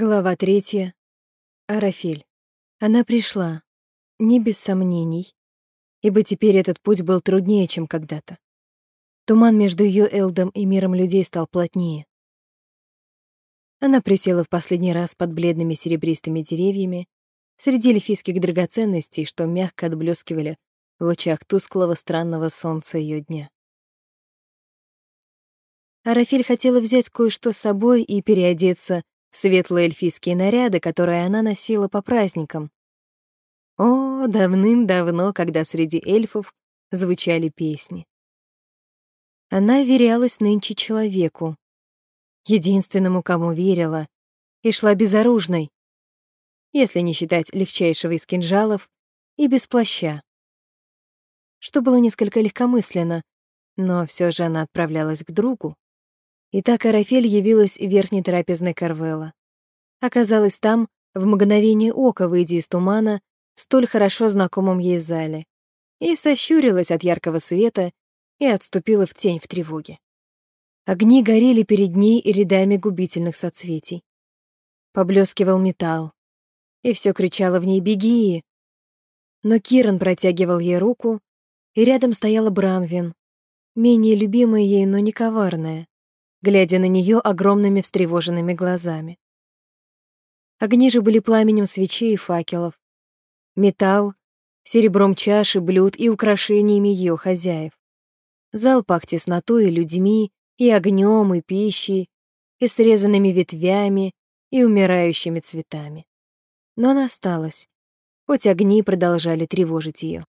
Глава третья. Арафель. Она пришла, не без сомнений, ибо теперь этот путь был труднее, чем когда-то. Туман между ее Элдом и миром людей стал плотнее. Она присела в последний раз под бледными серебристыми деревьями, среди эльфийских драгоценностей, что мягко отблескивали в лучах тусклого странного солнца ее дня. Арафель хотела взять кое-что с собой и переодеться светлые эльфийские наряды, которые она носила по праздникам. О, давным-давно, когда среди эльфов звучали песни. Она верялась нынче человеку, единственному, кому верила, и шла безоружной, если не считать легчайшего из кинжалов и без плаща. Что было несколько легкомысленно, но все же она отправлялась к другу. И так Арафель явилась в верхней трапезной Карвелла. Оказалась там, в мгновение ока, выйдя из тумана, в столь хорошо знакомом ей зале, и сощурилась от яркого света и отступила в тень в тревоге. Огни горели перед ней рядами губительных соцветий. Поблескивал металл, и все кричало в ней «Беги!». Но Киран протягивал ей руку, и рядом стояла Бранвин, менее любимая ей, но не коварная глядя на нее огромными встревоженными глазами. Огни же были пламенем свечей и факелов. Металл, серебром чаши, блюд и украшениями ее хозяев. Зал пах теснотой и людьми, и огнем, и пищей, и срезанными ветвями, и умирающими цветами. Но она осталась, хоть огни продолжали тревожить ее.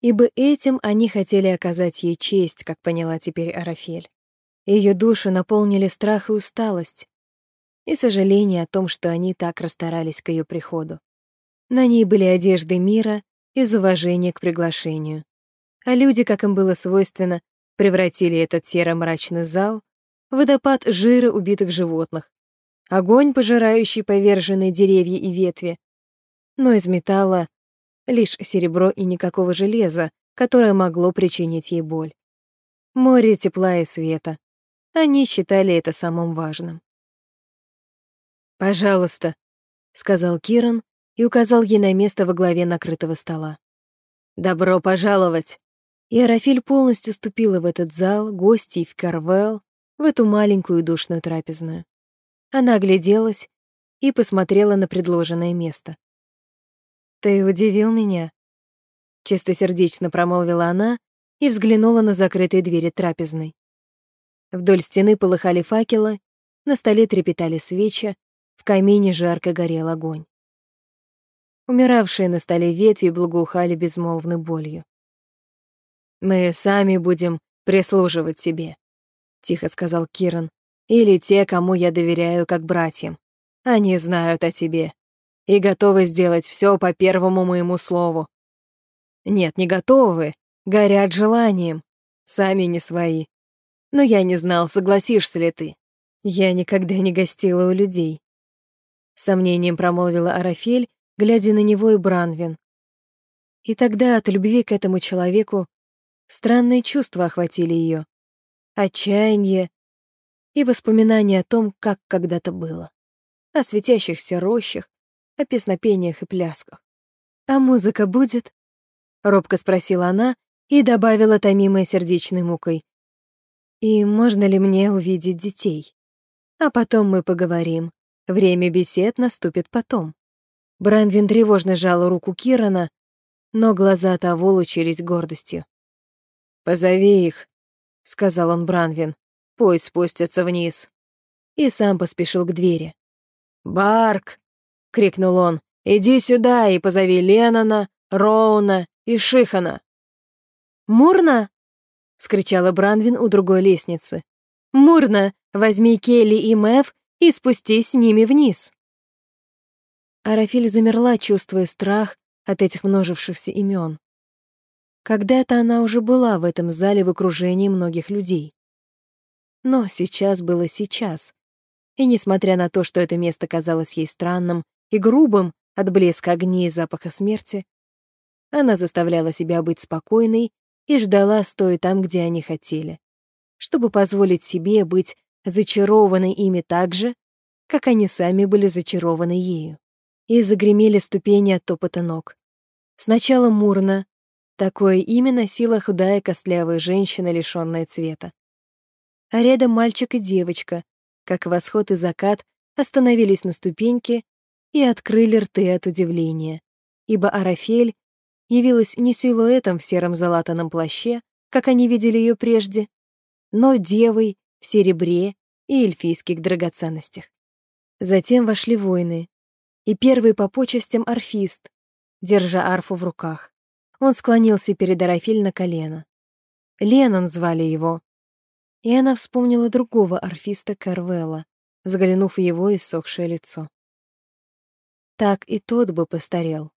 Ибо этим они хотели оказать ей честь, как поняла теперь Арафель. Ее душу наполнили страх и усталость, и сожаление о том, что они так расстарались к ее приходу. На ней были одежды мира из уважения к приглашению. А люди, как им было свойственно, превратили этот серо-мрачный зал в водопад жира убитых животных, огонь, пожирающий поверженные деревья и ветви, но из металла лишь серебро и никакого железа, которое могло причинить ей боль. Море тепла и света, они считали это самым важным. «Пожалуйста», — сказал Киран и указал ей на место во главе накрытого стола. «Добро пожаловать!» И Арафиль полностью ступила в этот зал, гостей в Карвел, в эту маленькую душную трапезную. Она огляделась и посмотрела на предложенное место. «Ты удивил меня», — чистосердечно промолвила она и взглянула на закрытые двери трапезной. Вдоль стены полыхали факелы, на столе трепетали свечи, в камине жарко горел огонь. Умиравшие на столе ветви благоухали безмолвной болью. «Мы сами будем прислуживать тебе», — тихо сказал Киран, «или те, кому я доверяю как братьям. Они знают о тебе и готовы сделать все по первому моему слову. Нет, не готовы, горят желанием, сами не свои. Но я не знал, согласишься ли ты. Я никогда не гостила у людей. Сомнением промолвила Арафель, глядя на него и Бранвин. И тогда от любви к этому человеку странные чувства охватили ее. Отчаяние и воспоминания о том, как когда-то было. О светящихся рощах, о песнопениях и плясках. «А музыка будет?» — робко спросила она и добавила томимой сердечной мукой. И можно ли мне увидеть детей? А потом мы поговорим. Время бесед наступит потом. Брайнвин тревожно сжал руку Кирана, но глаза того лучились гордостью. «Позови их», — сказал он Бранвин. «Пусть спустятся вниз». И сам поспешил к двери. «Барк!» — крикнул он. «Иди сюда и позови Леннона, Роуна и Шихана». «Мурна?» — скричала Бранвин у другой лестницы. «Мурна, возьми Келли и Мэв и спустись с ними вниз». Арафиль замерла, чувствуя страх от этих множившихся имен. Когда-то она уже была в этом зале в окружении многих людей. Но сейчас было сейчас. И несмотря на то, что это место казалось ей странным и грубым от блеска огней и запаха смерти, она заставляла себя быть спокойной и ждала, стоя там, где они хотели, чтобы позволить себе быть зачарованной ими так же, как они сами были зачарованы ею. И загремели ступени от топота ног. Сначала Мурна, такое имя носила худая костлявая женщина, лишённая цвета. А рядом мальчик и девочка, как восход и закат, остановились на ступеньке и открыли рты от удивления, ибо Арафель явилась не силуэтом в сером залатанном плаще, как они видели ее прежде, но девой в серебре и эльфийских драгоценностях. Затем вошли воины, и первый по почестям арфист, держа арфу в руках. Он склонился перед Арафель на колено. Ленон звали его. И она вспомнила другого арфиста Карвелла, взглянув в его иссохшее лицо. Так и тот бы постарел.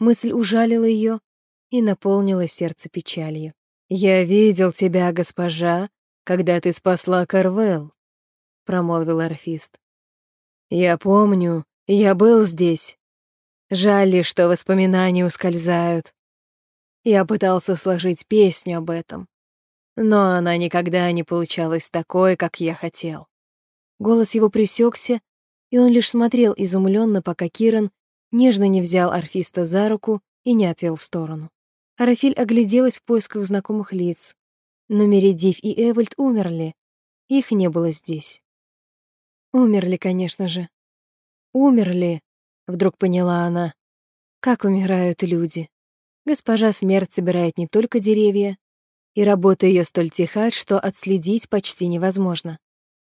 Мысль ужалила ее и наполнила сердце печалью. «Я видел тебя, госпожа, когда ты спасла Карвел», — промолвил орфист. «Я помню, я был здесь. Жаль что воспоминания ускользают. Я пытался сложить песню об этом, но она никогда не получалась такой, как я хотел». Голос его пресекся, и он лишь смотрел изумленно, пока Киран нежно не взял орфиста за руку и не отвел в сторону. Арафиль огляделась в поисках знакомых лиц, но Мередив и Эвальд умерли, их не было здесь. Умерли, конечно же. Умерли, вдруг поняла она. Как умирают люди. Госпожа Смерть собирает не только деревья, и работа ее столь тиха, что отследить почти невозможно.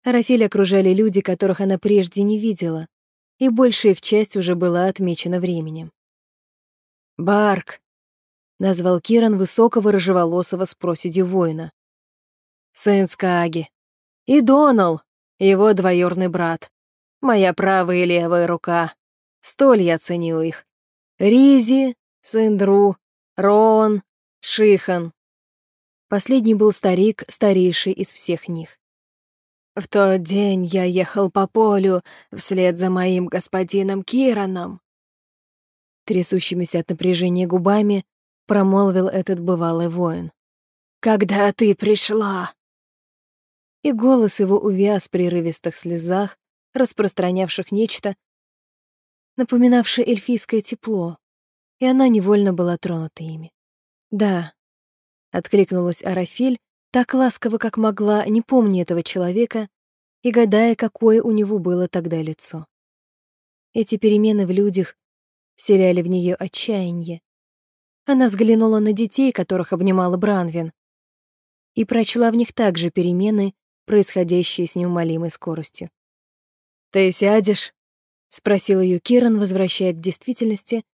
Арафиль окружали люди, которых она прежде не видела, и большая их часть уже была отмечена временем. «Барк!» — назвал Киран высокого рыжеволосого с проседью воина. «Сын Скаги. И Донал, его двоюрный брат. Моя правая и левая рука. Столь я ценю их. Ризи, сын Дру, Рон, Шихан. Последний был старик, старейший из всех них. В тот день я ехал по полю вслед за моим господином Кираном. Трясущимися от напряжения губами промолвил этот бывалый воин. «Когда ты пришла?» И голос его увяз в прерывистых слезах, распространявших нечто, напоминавшее эльфийское тепло, и она невольно была тронута ими. «Да», — откликнулась Арафель, так ласково, как могла, не помня этого человека и гадая, какое у него было тогда лицо. Эти перемены в людях вселяли в нее отчаяние. Она взглянула на детей, которых обнимала Бранвин, и прочла в них также перемены, происходящие с неумолимой скоростью. «Ты сядешь?» — спросил ее Киран, возвращая к действительности,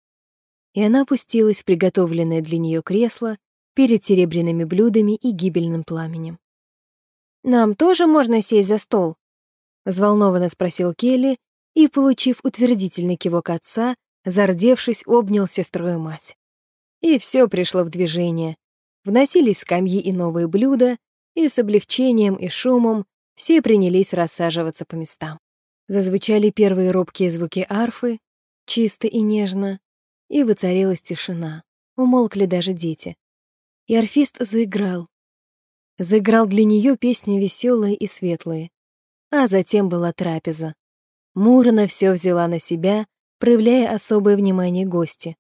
и она опустилась в приготовленное для нее кресло, перед серебряными блюдами и гибельным пламенем. «Нам тоже можно сесть за стол?» — взволнованно спросил Келли и, получив утвердительный кивок отца, зардевшись, обнял сестру мать. И все пришло в движение. Вносились скамьи и новые блюда, и с облегчением и шумом все принялись рассаживаться по местам. Зазвучали первые робкие звуки арфы, чисто и нежно, и воцарилась тишина. Умолкли даже дети. И орфист заиграл. Заиграл для нее песни веселые и светлые. А затем была трапеза. Мурона все взяла на себя, проявляя особое внимание гости.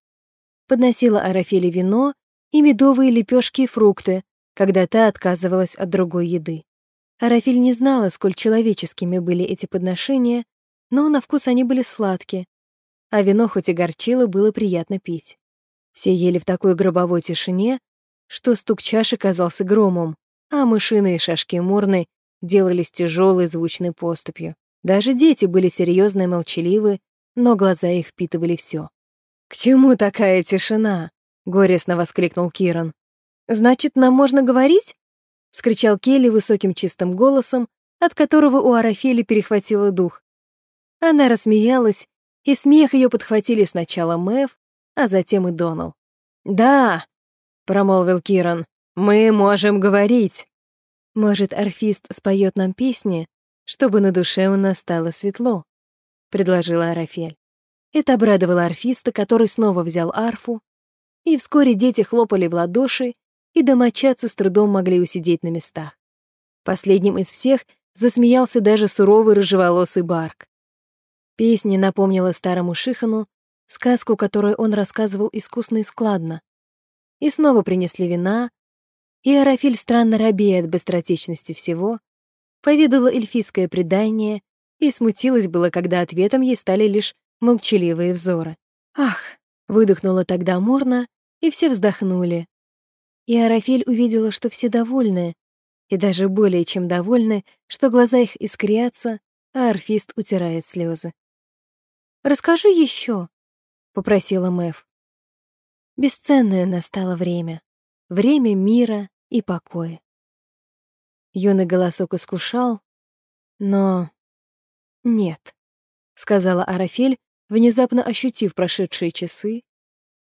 Подносила Арафеле вино и медовые лепешки и фрукты, когда та отказывалась от другой еды. Арафель не знала, сколь человеческими были эти подношения, но на вкус они были сладкие, а вино хоть и горчило, было приятно пить. Все ели в такой гробовой тишине, что стук чаши казался громом, а мышиные шашки Мурны делались тяжелой звучной поступью. Даже дети были серьезны и молчаливы, но глаза их впитывали все. «К чему такая тишина?» — горестно воскликнул Киран. «Значит, нам можно говорить?» — вскричал Келли высоким чистым голосом, от которого у Арафели перехватило дух. Она рассмеялась, и смех ее подхватили сначала Мэв, а затем и Донал. «Да, промолвил Киран. Мы можем говорить. Может, орфист споет нам песни, чтобы на душе у нас стало светло, предложила Арафель. Это обрадовало орфиста, который снова взял арфу, и вскоре дети хлопали в ладоши, и домочадцы с трудом могли усидеть на местах. Последним из всех засмеялся даже суровый рыжеволосый Барк. Песня напомнила старому Шихану сказку, которую он рассказывал искусно и складно. И снова принесли вина, и Арафиль, странно робея от быстротечности всего, поведала эльфийское предание и смутилась было, когда ответом ей стали лишь молчаливые взоры. «Ах!» — выдохнула тогда Мурна, и все вздохнули. И Арафель увидела, что все довольны, и даже более чем довольны, что глаза их искрятся, а орфист утирает слезы. «Расскажи еще, попросила Мэв. Бесценное настало время. Время мира и покоя. Юный голосок искушал, но... Нет, сказала Арафель, внезапно ощутив прошедшие часы,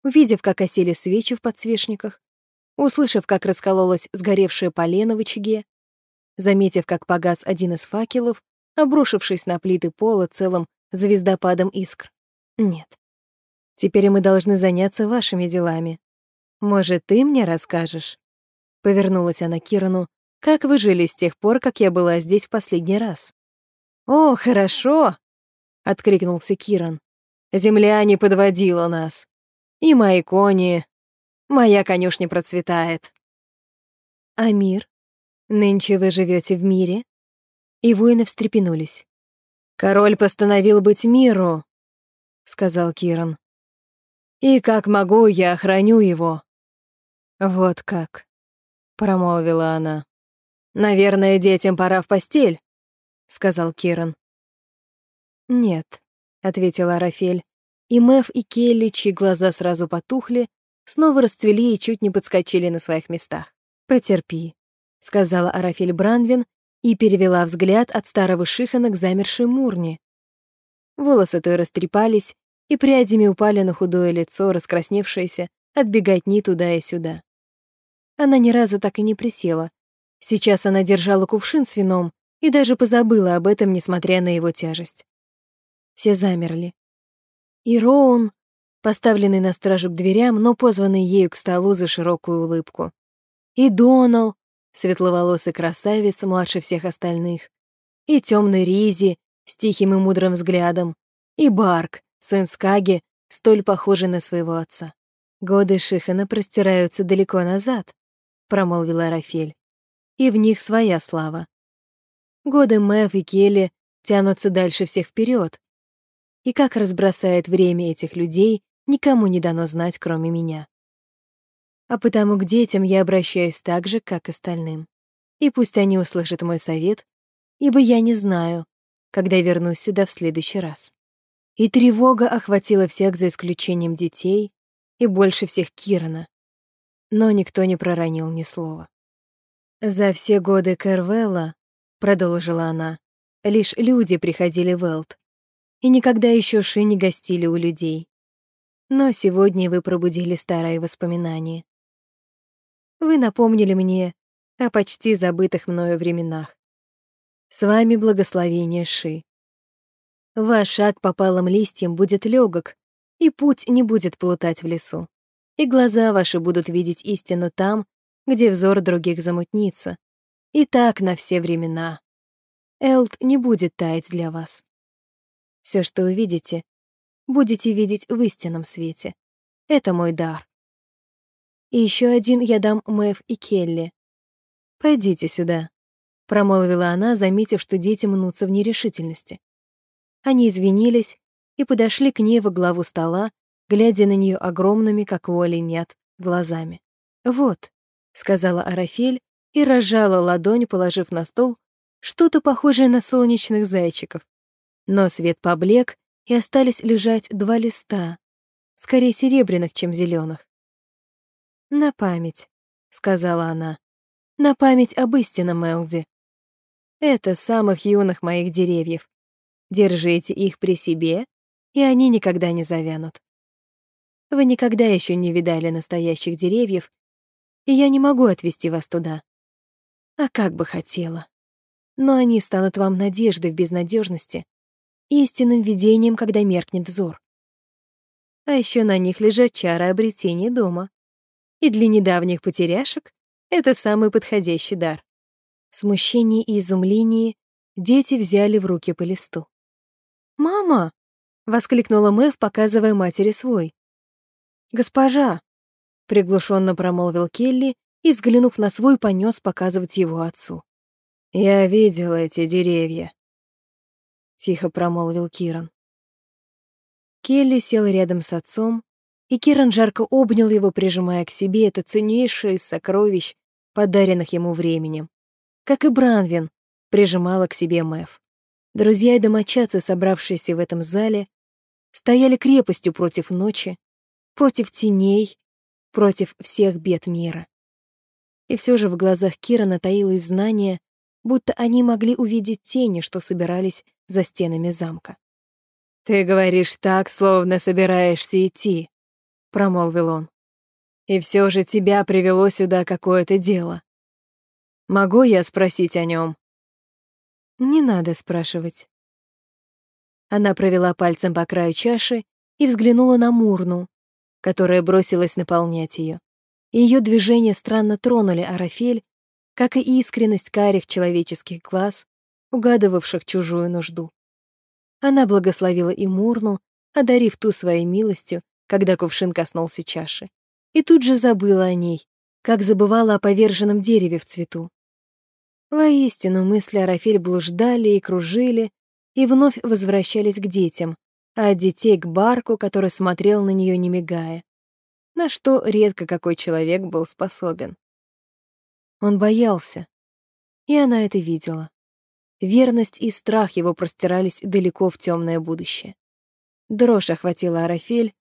увидев, как осели свечи в подсвечниках, услышав, как раскололась сгоревшая полено в очаге, заметив, как погас один из факелов, обрушившись на плиты пола целым звездопадом искр. Нет. Теперь мы должны заняться вашими делами. Может, ты мне расскажешь?» Повернулась она к Кирану. «Как вы жили с тех пор, как я была здесь в последний раз?» «О, хорошо!» — откликнулся Киран. «Земля не подводила нас. И мои кони... Моя конюшня процветает». «А мир? Нынче вы живете в мире?» И воины встрепенулись. «Король постановил быть миру», — сказал Киран. «И как могу, я охраню его». «Вот как», — промолвила она. «Наверное, детям пора в постель», — сказал Киран. «Нет», — ответила Рафель, и Мэв и Келли, чьи глаза сразу потухли, снова расцвели и чуть не подскочили на своих местах. «Потерпи», — сказала Арафель Бранвин и перевела взгляд от старого Шихана к замершей Мурне. Волосы той растрепались, и прядями упали на худое лицо, раскрасневшееся, отбегать ни туда и сюда. Она ни разу так и не присела. Сейчас она держала кувшин с вином и даже позабыла об этом, несмотря на его тяжесть. Все замерли. И Роун, поставленный на стражу к дверям, но позванный ею к столу за широкую улыбку. И Донал, светловолосый красавец, младше всех остальных, и темный Ризи с тихим и мудрым взглядом, и Барк, сын Скаги, столь похожий на своего отца. «Годы Шихана простираются далеко назад», — промолвила Рафель, «и в них своя слава. Годы Мэв и Келли тянутся дальше всех вперед, и как разбросает время этих людей, никому не дано знать, кроме меня а потому к детям я обращаюсь так же, как к остальным. И пусть они услышат мой совет, ибо я не знаю, когда вернусь сюда в следующий раз. И тревога охватила всех за исключением детей и больше всех Кирана. Но никто не проронил ни слова. «За все годы Кервелла», — продолжила она, — «лишь люди приходили в Элт, и никогда еще Ши не гостили у людей. Но сегодня вы пробудили старые воспоминания. Вы напомнили мне о почти забытых мною временах. С вами благословение Ши. Ваш шаг по палым листьям будет легок, и путь не будет плутать в лесу. И глаза ваши будут видеть истину там, где взор других замутнится. И так на все времена. Элт не будет таять для вас. Все, что увидите, будете видеть в истинном свете. Это мой дар. И еще один я дам Мэв и Келли. «Пойдите сюда», — промолвила она, заметив, что дети мнутся в нерешительности. Они извинились и подошли к ней во главу стола, глядя на нее огромными, как воли нет, глазами. «Вот», — сказала Арафель и разжала ладонь, положив на стол что-то похожее на солнечных зайчиков. Но свет поблек, и остались лежать два листа, скорее серебряных, чем зеленых. «На память», — сказала она. «На память об истинном Элди. Это самых юных моих деревьев. Держите их при себе, и они никогда не завянут. Вы никогда еще не видали настоящих деревьев, и я не могу отвести вас туда. А как бы хотела. Но они станут вам надеждой в безнадежности, истинным видением, когда меркнет взор. А еще на них лежат чары обретения дома и для недавних потеряшек это самый подходящий дар. В смущении и изумлении дети взяли в руки по листу. «Мама!» воскликнула Мэв, показывая матери свой. «Госпожа!» — приглушенно промолвил Келли и, взглянув на свой, понес показывать его отцу. «Я видел эти деревья», — тихо промолвил Киран. Келли сел рядом с отцом, и Киран жарко обнял его, прижимая к себе это ценнейшее из сокровищ, подаренных ему временем. Как и Бранвин прижимала к себе Мэв. Друзья и домочадцы, собравшиеся в этом зале, стояли крепостью против ночи, против теней, против всех бед мира. И все же в глазах Кирана таилось знание, будто они могли увидеть тени, что собирались за стенами замка. «Ты говоришь так, словно собираешься идти», — промолвил он. «И все же тебя привело сюда какое-то дело. Могу я спросить о нем? «Не надо спрашивать». Она провела пальцем по краю чаши и взглянула на Мурну, которая бросилась наполнять ее. Ее движения странно тронули Арафель, как и искренность карих человеческих глаз, угадывавших чужую нужду. Она благословила и Мурну, одарив ту своей милостью, когда кувшин коснулся чаши. И тут же забыла о ней, как забывала о поверженном дереве в цвету. Воистину, мысли Арафель блуждали и кружили, и вновь возвращались к детям, а от детей к Барку, который смотрел на нее не мигая. На что редко какой человек был способен. Он боялся, и она это видела. Верность и страх его простирались далеко в темное будущее. Дрожь охватила Арафель,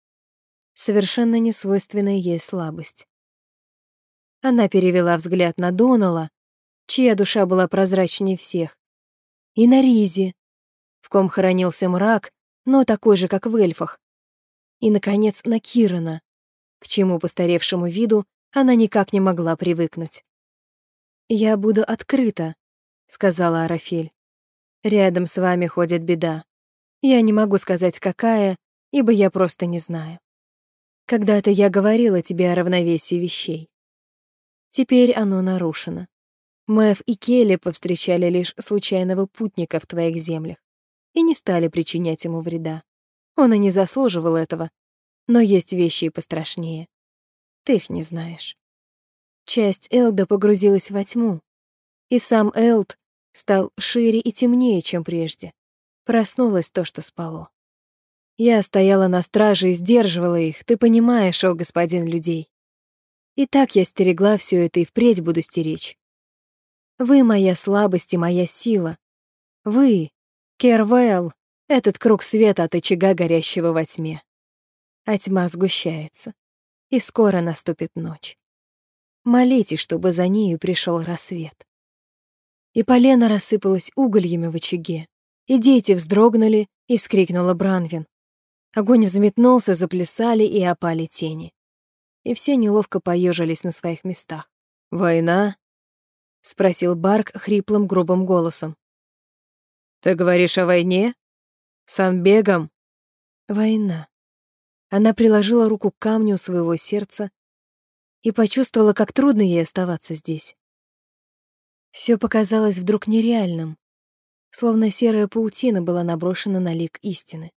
совершенно несвойственная ей слабость. Она перевела взгляд на Донала, чья душа была прозрачнее всех, и на Ризи, в ком хоронился мрак, но такой же, как в эльфах, и, наконец, на Кирана, к чему постаревшему виду она никак не могла привыкнуть. «Я буду открыта», — сказала Арафель. «Рядом с вами ходит беда. Я не могу сказать, какая, ибо я просто не знаю. Когда-то я говорила тебе о равновесии вещей. Теперь оно нарушено. Мэв и Келли повстречали лишь случайного путника в твоих землях и не стали причинять ему вреда. Он и не заслуживал этого, но есть вещи и пострашнее. Ты их не знаешь. Часть Элда погрузилась во тьму, и сам Элд стал шире и темнее, чем прежде. Проснулось то, что спало. Я стояла на страже и сдерживала их, ты понимаешь, о господин людей. И так я стерегла все это и впредь буду стеречь. Вы моя слабость и моя сила. Вы, Кервелл, этот круг света от очага, горящего во тьме. А тьма сгущается, и скоро наступит ночь. Молитесь, чтобы за нею пришел рассвет и полено рассыпалось угольями в очаге, и дети вздрогнули, и вскрикнула Бранвин. Огонь взметнулся, заплясали и опали тени. И все неловко поежились на своих местах. «Война?» — спросил Барк хриплым грубым голосом. «Ты говоришь о войне? С Анбегом?» «Война». Она приложила руку к камню своего сердца и почувствовала, как трудно ей оставаться здесь. Все показалось вдруг нереальным, словно серая паутина была наброшена на лик истины.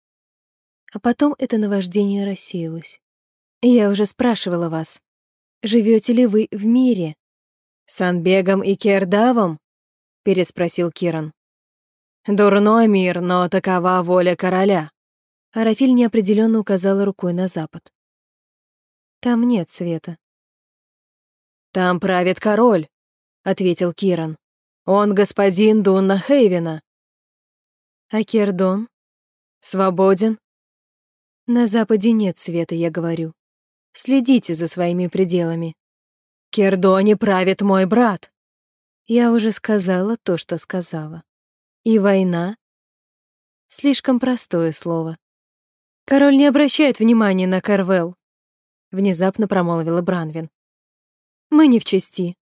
А потом это наваждение рассеялось. Я уже спрашивала вас, живете ли вы в мире? С Анбегом и Кердавом? переспросил Киран. Дурной мир, но такова воля короля. Арафиль неопределенно указала рукой на запад. Там нет света. Там правит король, ответил Киран. Он господин Дунна Хейвена. А Кердон? Свободен? На западе нет света, я говорю. Следите за своими пределами. Кердоне правит мой брат. Я уже сказала то, что сказала. И война? Слишком простое слово. Король не обращает внимания на Карвел, внезапно промолвила Бранвин. Мы не в чести.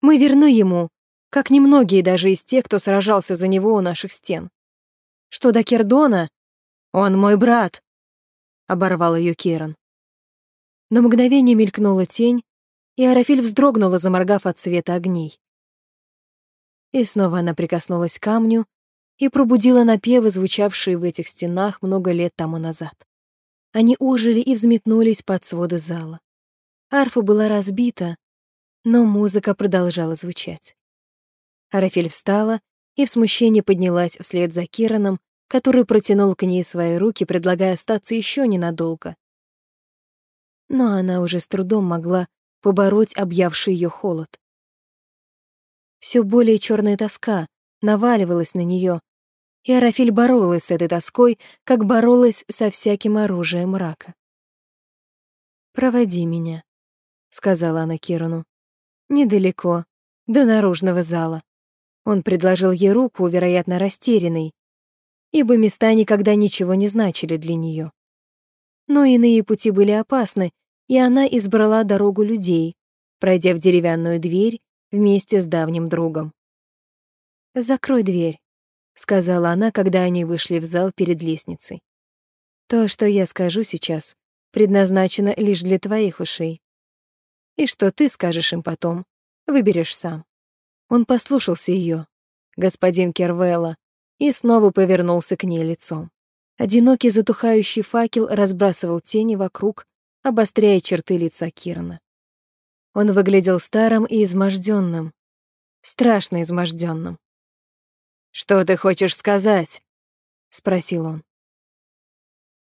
Мы верны ему, как немногие даже из тех, кто сражался за него у наших стен. Что до Кердона, он мой брат, — оборвал ее Керан. На мгновение мелькнула тень, и Арафиль вздрогнула, заморгав от света огней. И снова она прикоснулась к камню, и пробудила напевы, звучавшие в этих стенах много лет тому назад. Они ожили и взметнулись под своды зала. Арфа была разбита, но музыка продолжала звучать. Арафель встала и в смущении поднялась вслед за Кираном, который протянул к ней свои руки, предлагая остаться еще ненадолго. Но она уже с трудом могла побороть объявший ее холод. Все более черная тоска наваливалась на нее, и Арафель боролась с этой тоской, как боролась со всяким оружием мрака. «Проводи меня», — сказала она Кирану. «Недалеко, до наружного зала». Он предложил ей руку, вероятно, растерянный, ибо места никогда ничего не значили для нее. Но иные пути были опасны, и она избрала дорогу людей, пройдя в деревянную дверь вместе с давним другом. «Закрой дверь», — сказала она, когда они вышли в зал перед лестницей. «То, что я скажу сейчас, предназначено лишь для твоих ушей. И что ты скажешь им потом, выберешь сам». Он послушался ее, господин Кервелла, и снова повернулся к ней лицом. Одинокий затухающий факел разбрасывал тени вокруг, обостряя черты лица Кирана. Он выглядел старым и изможденным, страшно изможденным. «Что ты хочешь сказать?» — спросил он.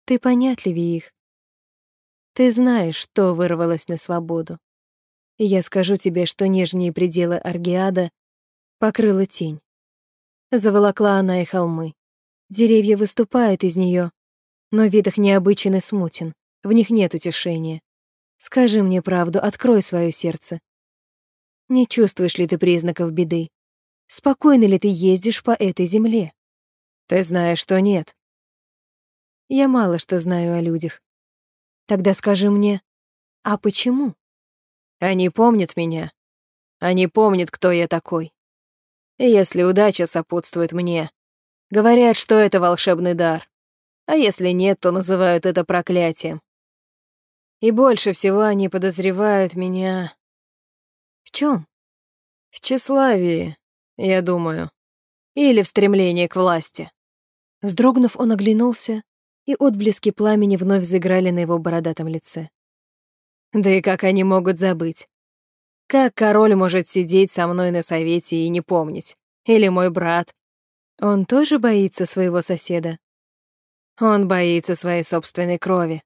«Ты понятливее их. Ты знаешь, что вырвалось на свободу и я скажу тебе, что нижние пределы Аргиада покрыла тень. Заволокла она и холмы. Деревья выступают из нее, но вид их необычен и смутен, в них нет утешения. Скажи мне правду, открой свое сердце. Не чувствуешь ли ты признаков беды? Спокойно ли ты ездишь по этой земле? Ты знаешь, что нет. Я мало что знаю о людях. Тогда скажи мне, а почему? Они помнят меня. Они помнят, кто я такой. И если удача сопутствует мне, говорят, что это волшебный дар. А если нет, то называют это проклятием. И больше всего они подозревают меня... В чем? В тщеславии, я думаю. Или в стремлении к власти. Вздрогнув, он оглянулся, и отблески пламени вновь заиграли на его бородатом лице. Да и как они могут забыть? Как король может сидеть со мной на совете и не помнить? Или мой брат? Он тоже боится своего соседа? Он боится своей собственной крови.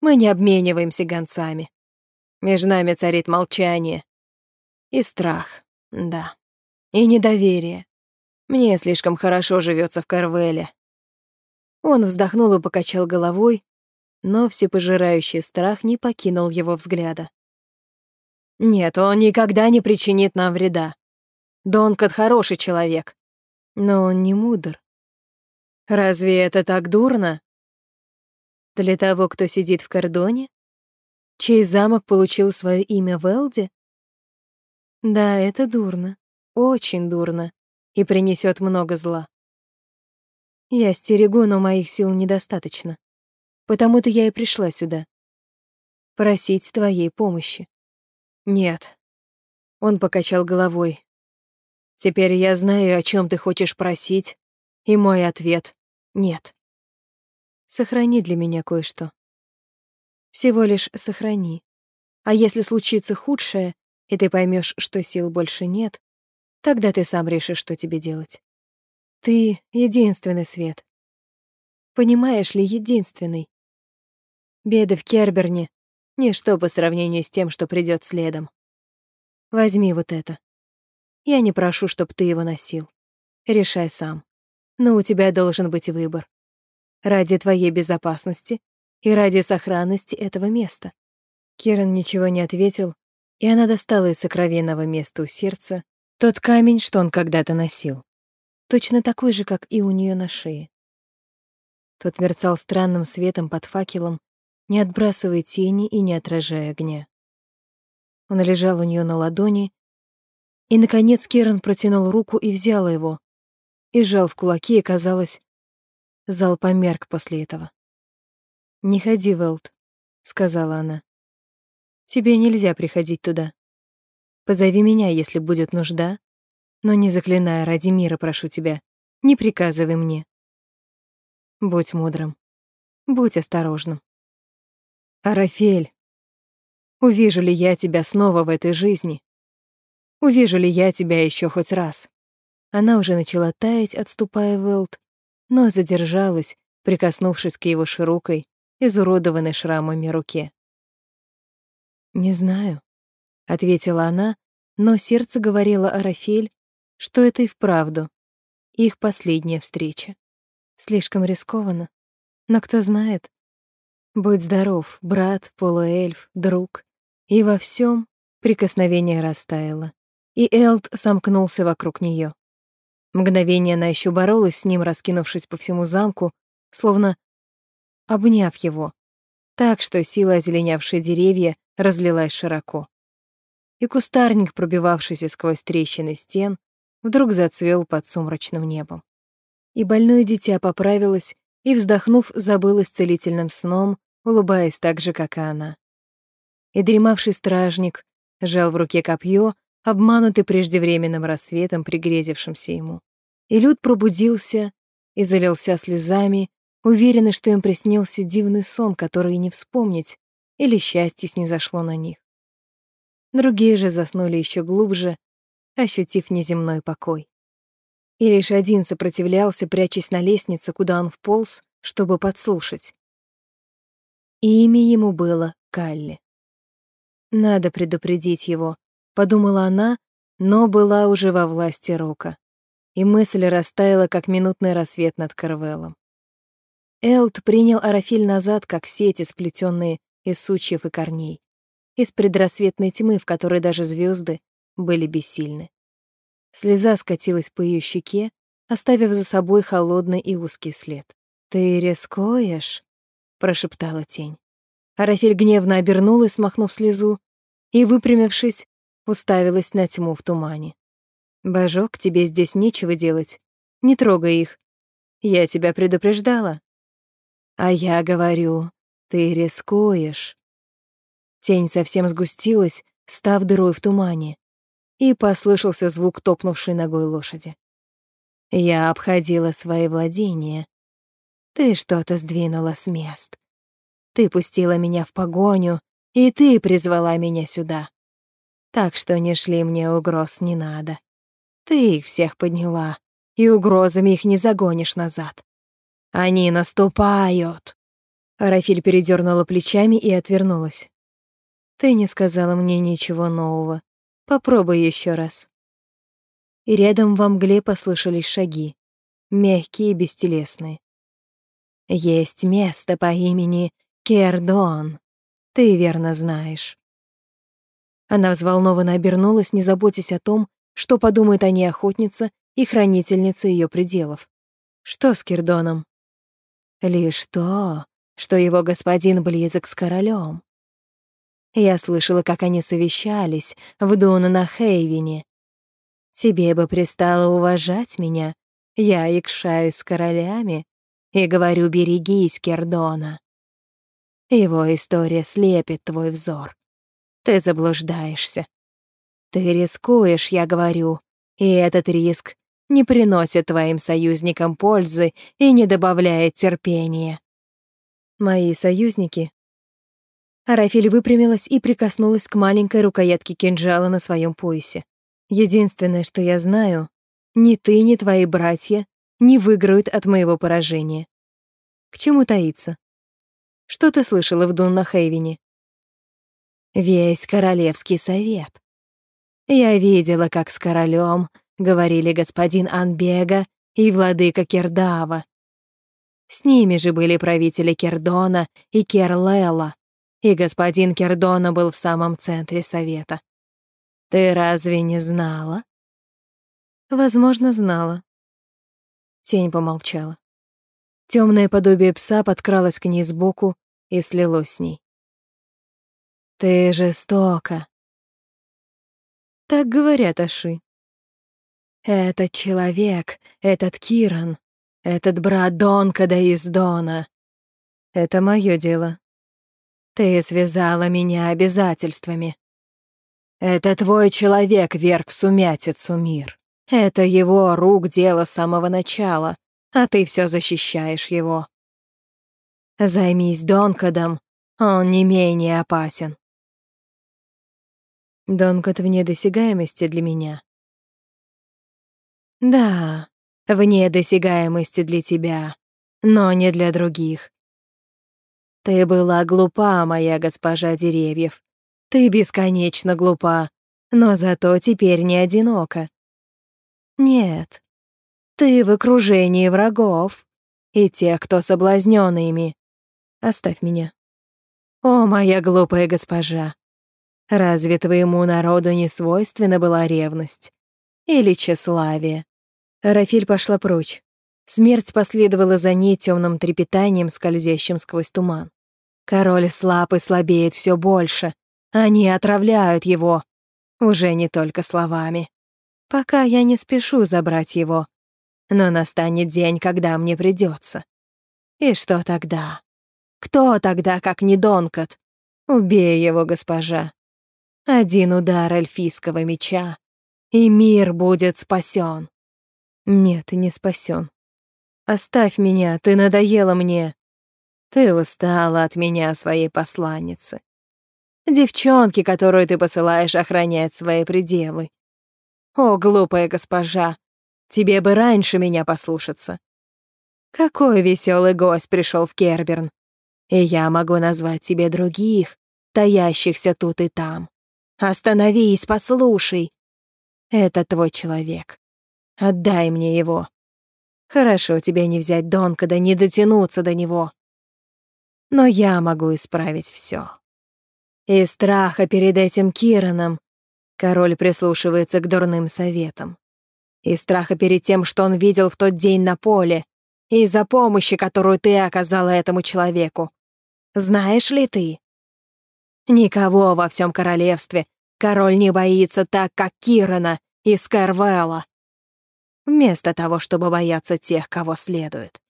Мы не обмениваемся гонцами. Между нами царит молчание. И страх, да. И недоверие. Мне слишком хорошо живется в Карвеле. Он вздохнул и покачал головой, но всепожирающий страх не покинул его взгляда. «Нет, он никогда не причинит нам вреда. Донкот хороший человек, но он не мудр. Разве это так дурно? Для того, кто сидит в кордоне? Чей замок получил свое имя Велди? Да, это дурно, очень дурно, и принесет много зла. Я стерегу, но моих сил недостаточно. Потому-то я и пришла сюда. Просить твоей помощи. Нет. Он покачал головой. Теперь я знаю, о чем ты хочешь просить, и мой ответ — нет. Сохрани для меня кое-что. Всего лишь сохрани. А если случится худшее, и ты поймешь, что сил больше нет, тогда ты сам решишь, что тебе делать. Ты — единственный свет. Понимаешь ли, единственный. Беды в Керберне — ничто по сравнению с тем, что придет следом. Возьми вот это. Я не прошу, чтоб ты его носил. Решай сам. Но у тебя должен быть выбор. Ради твоей безопасности и ради сохранности этого места. Киран ничего не ответил, и она достала из сокровенного места у сердца тот камень, что он когда-то носил. Точно такой же, как и у нее на шее. Тот мерцал странным светом под факелом, не отбрасывая тени и не отражая огня. Он лежал у нее на ладони, и, наконец, Керан протянул руку и взял его, и сжал в кулаки, и, казалось, зал померк после этого. «Не ходи, Велт», — сказала она. «Тебе нельзя приходить туда. Позови меня, если будет нужда, но не заклиная ради мира, прошу тебя, Не приказывай мне. Будь мудрым. Будь осторожным. Арафель, увижу ли я тебя снова в этой жизни? Увижу ли я тебя еще хоть раз? Она уже начала таять, отступая в но задержалась, прикоснувшись к его широкой, изуродованной шрамами руке. «Не знаю», — ответила она, но сердце говорило Арафель, что это и вправду их последняя встреча. Слишком рискованно. Но кто знает. Будь здоров, брат, полуэльф, друг. И во всем прикосновение растаяло. И Элт сомкнулся вокруг нее. Мгновение она еще боролась с ним, раскинувшись по всему замку, словно обняв его, так что сила озеленявшей деревья разлилась широко. И кустарник, пробивавшийся сквозь трещины стен, вдруг зацвел под сумрачным небом. И больное дитя поправилось и, вздохнув, забылось целительным сном, улыбаясь так же, как и она. И дремавший стражник жал в руке копье, обманутый преждевременным рассветом, пригрезившимся ему. И Люд пробудился и залился слезами, уверенный, что им приснился дивный сон, который не вспомнить, или счастье снизошло на них. Другие же заснули еще глубже, ощутив неземной покой. И лишь один сопротивлялся, прячась на лестнице, куда он вполз, чтобы подслушать. И имя ему было Калли. «Надо предупредить его», — подумала она, но была уже во власти Рока. И мысль растаяла, как минутный рассвет над Карвеллом. Элт принял Арафиль назад, как сети, сплетенные из сучьев и корней, из предрассветной тьмы, в которой даже звезды были бессильны. Слеза скатилась по ее щеке, оставив за собой холодный и узкий след. «Ты рискуешь?» — прошептала тень. Арафель гневно обернулась, смахнув слезу, и, выпрямившись, уставилась на тьму в тумане. «Божок, тебе здесь нечего делать. Не трогай их. Я тебя предупреждала». «А я говорю, ты рискуешь». Тень совсем сгустилась, став дырой в тумане и послышался звук топнувшей ногой лошади. Я обходила свои владения. Ты что-то сдвинула с мест. Ты пустила меня в погоню, и ты призвала меня сюда. Так что не шли мне угроз не надо. Ты их всех подняла, и угрозами их не загонишь назад. Они наступают. Рафиль передернула плечами и отвернулась. Ты не сказала мне ничего нового. Попробуй еще раз. И рядом во мгле послышались шаги, мягкие и бестелесные. Есть место по имени Кердон. Ты верно знаешь. Она взволнованно обернулась, не заботясь о том, что подумает о ней охотница и хранительница ее пределов. Что с Кердоном? Лишь то, что его господин близок с королем. Я слышала, как они совещались в Дуна на Хейвине. Тебе бы пристало уважать меня. Я икшаю с королями и говорю, берегись Кердона. Его история слепит твой взор. Ты заблуждаешься. Ты рискуешь, я говорю, и этот риск не приносит твоим союзникам пользы и не добавляет терпения. Мои союзники Арафель выпрямилась и прикоснулась к маленькой рукоятке кинжала на своем поясе. Единственное, что я знаю, ни ты, ни твои братья не выиграют от моего поражения. К чему таиться? Что ты слышала в Дунна-Хейвене? Весь королевский совет. Я видела, как с королем говорили господин Анбега и владыка Кердава. С ними же были правители Кердона и Керлела и господин Кердона был в самом центре совета. Ты разве не знала? Возможно, знала. Тень помолчала. Темное подобие пса подкралось к ней сбоку и слилось с ней. Ты жестока. Так говорят Аши. Этот человек, этот Киран, этот брат Донкада из Дона. Это мое дело, ты связала меня обязательствами. Это твой человек верг в сумятицу мир. Это его рук дело с самого начала, а ты все защищаешь его. Займись Донкадом, он не менее опасен. Донкот вне досягаемости для меня. Да, вне досягаемости для тебя, но не для других. Ты была глупа, моя госпожа деревьев. Ты бесконечно глупа, но зато теперь не одинока. Нет, ты в окружении врагов и тех, кто соблазнён ими. Оставь меня. О, моя глупая госпожа, разве твоему народу не свойственна была ревность? Или тщеславие? Рафиль пошла прочь. Смерть последовала за ней темным трепетанием, скользящим сквозь туман. Король слаб и слабеет все больше. Они отравляют его. Уже не только словами. Пока я не спешу забрать его. Но настанет день, когда мне придется. И что тогда? Кто тогда, как не Донкот? Убей его, госпожа. Один удар эльфийского меча, и мир будет спасен. Нет, не спасен. Оставь меня, ты надоела мне. Ты устала от меня, своей посланницы. Девчонки, которую ты посылаешь охранять свои пределы. О, глупая госпожа, тебе бы раньше меня послушаться. Какой веселый гость пришел в Керберн. И я могу назвать тебе других, таящихся тут и там. Остановись, послушай. Это твой человек. Отдай мне его. Хорошо тебе не взять Донка, да не дотянуться до него. Но я могу исправить все. Из страха перед этим Кираном король прислушивается к дурным советам. Из страха перед тем, что он видел в тот день на поле, и из-за помощи, которую ты оказала этому человеку. Знаешь ли ты? Никого во всем королевстве король не боится так, как Кирана из Кэрвелла вместо того, чтобы бояться тех, кого следует.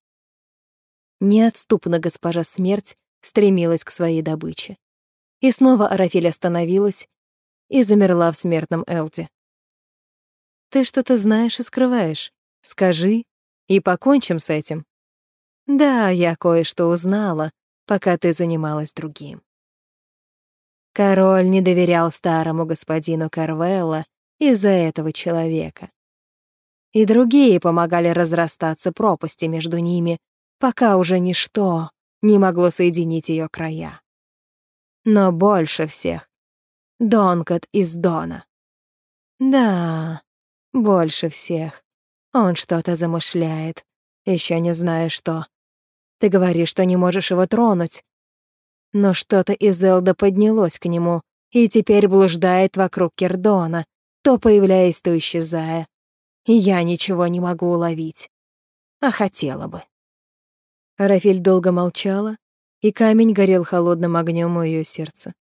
Неотступно госпожа Смерть стремилась к своей добыче. И снова Арафель остановилась и замерла в смертном Элде. «Ты что-то знаешь и скрываешь. Скажи, и покончим с этим». «Да, я кое-что узнала, пока ты занималась другим». Король не доверял старому господину Карвелла из-за этого человека и другие помогали разрастаться пропасти между ними, пока уже ничто не могло соединить ее края. Но больше всех — Донкот из Дона. Да, больше всех. Он что-то замышляет, еще не зная что. Ты говоришь, что не можешь его тронуть. Но что-то из Элда поднялось к нему и теперь блуждает вокруг Кердона, то появляясь, то исчезая я ничего не могу уловить. А хотела бы. Рафель долго молчала, и камень горел холодным огнем у ее сердца.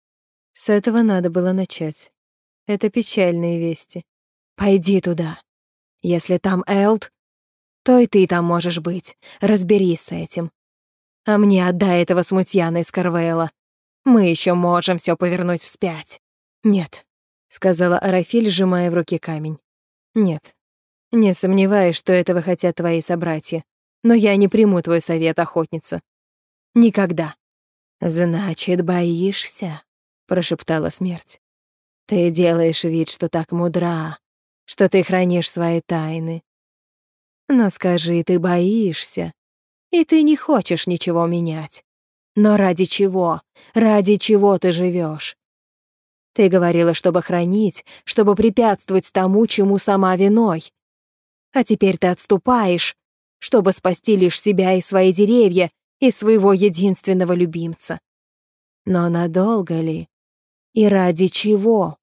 С этого надо было начать. Это печальные вести. Пойди туда. Если там Элд, то и ты там можешь быть. Разберись с этим. А мне отдай этого смутьяна из Карвейла. Мы еще можем все повернуть вспять. Нет, сказала Арафель, сжимая в руке камень. Нет, не сомневаюсь, что этого хотят твои собратья, но я не приму твой совет, охотница. Никогда. Значит, боишься, прошептала смерть. Ты делаешь вид, что так мудра, что ты хранишь свои тайны. Но скажи, ты боишься, и ты не хочешь ничего менять. Но ради чего? Ради чего ты живешь? Ты говорила, чтобы хранить, чтобы препятствовать тому, чему сама виной. А теперь ты отступаешь, чтобы спасти лишь себя и свои деревья, и своего единственного любимца. Но надолго ли? И ради чего?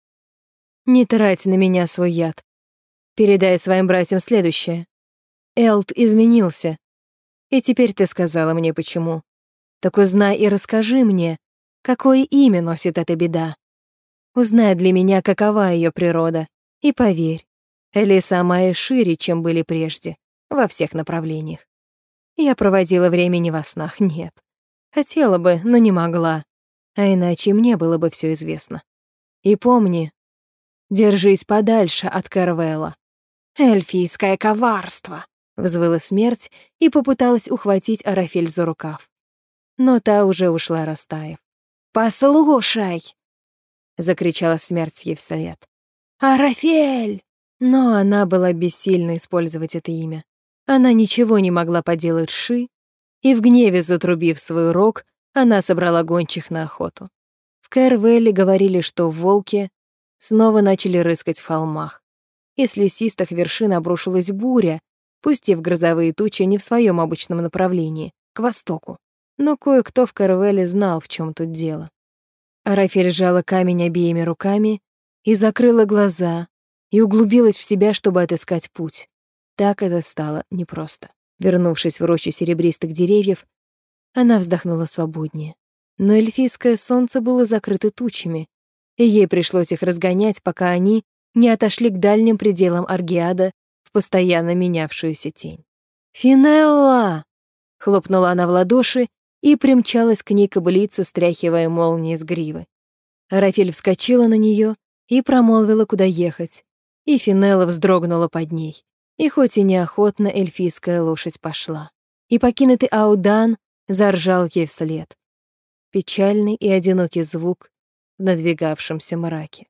Не трать на меня свой яд. Передай своим братьям следующее. Элт изменился. И теперь ты сказала мне почему. Так узнай и расскажи мне, какое имя носит эта беда. Узнай для меня, какова ее природа. И поверь, Леса мои шире, чем были прежде, во всех направлениях. Я проводила время не во снах, нет. Хотела бы, но не могла. А иначе мне было бы все известно. И помни, держись подальше от Карвелла. «Эльфийское коварство!» — взвыла смерть и попыталась ухватить Арафель за рукав. Но та уже ушла, растаяв. «Послушай!» — закричала смерть ей вслед. «Арафель!» Но она была бессильна использовать это имя. Она ничего не могла поделать Ши, и в гневе затрубив свой рог, она собрала гончих на охоту. В Кэрвелле говорили, что волки снова начали рыскать в холмах. И с лесистых вершин обрушилась буря, пустив грозовые тучи не в своем обычном направлении, к востоку. Но кое-кто в Кэрвелле знал, в чем тут дело. Арафель сжала камень обеими руками и закрыла глаза, и углубилась в себя, чтобы отыскать путь. Так это стало непросто. Вернувшись в рощу серебристых деревьев, она вздохнула свободнее. Но эльфийское солнце было закрыто тучами, и ей пришлось их разгонять, пока они не отошли к дальним пределам Аргиада постоянно менявшуюся тень. «Финелла!» — хлопнула она в ладоши и примчалась к ней кобылица, стряхивая молнии с гривы. Рафель вскочила на нее и промолвила, куда ехать, и Финелла вздрогнула под ней. И хоть и неохотно эльфийская лошадь пошла. И покинутый Аудан заржал ей вслед. Печальный и одинокий звук в надвигавшемся мраке.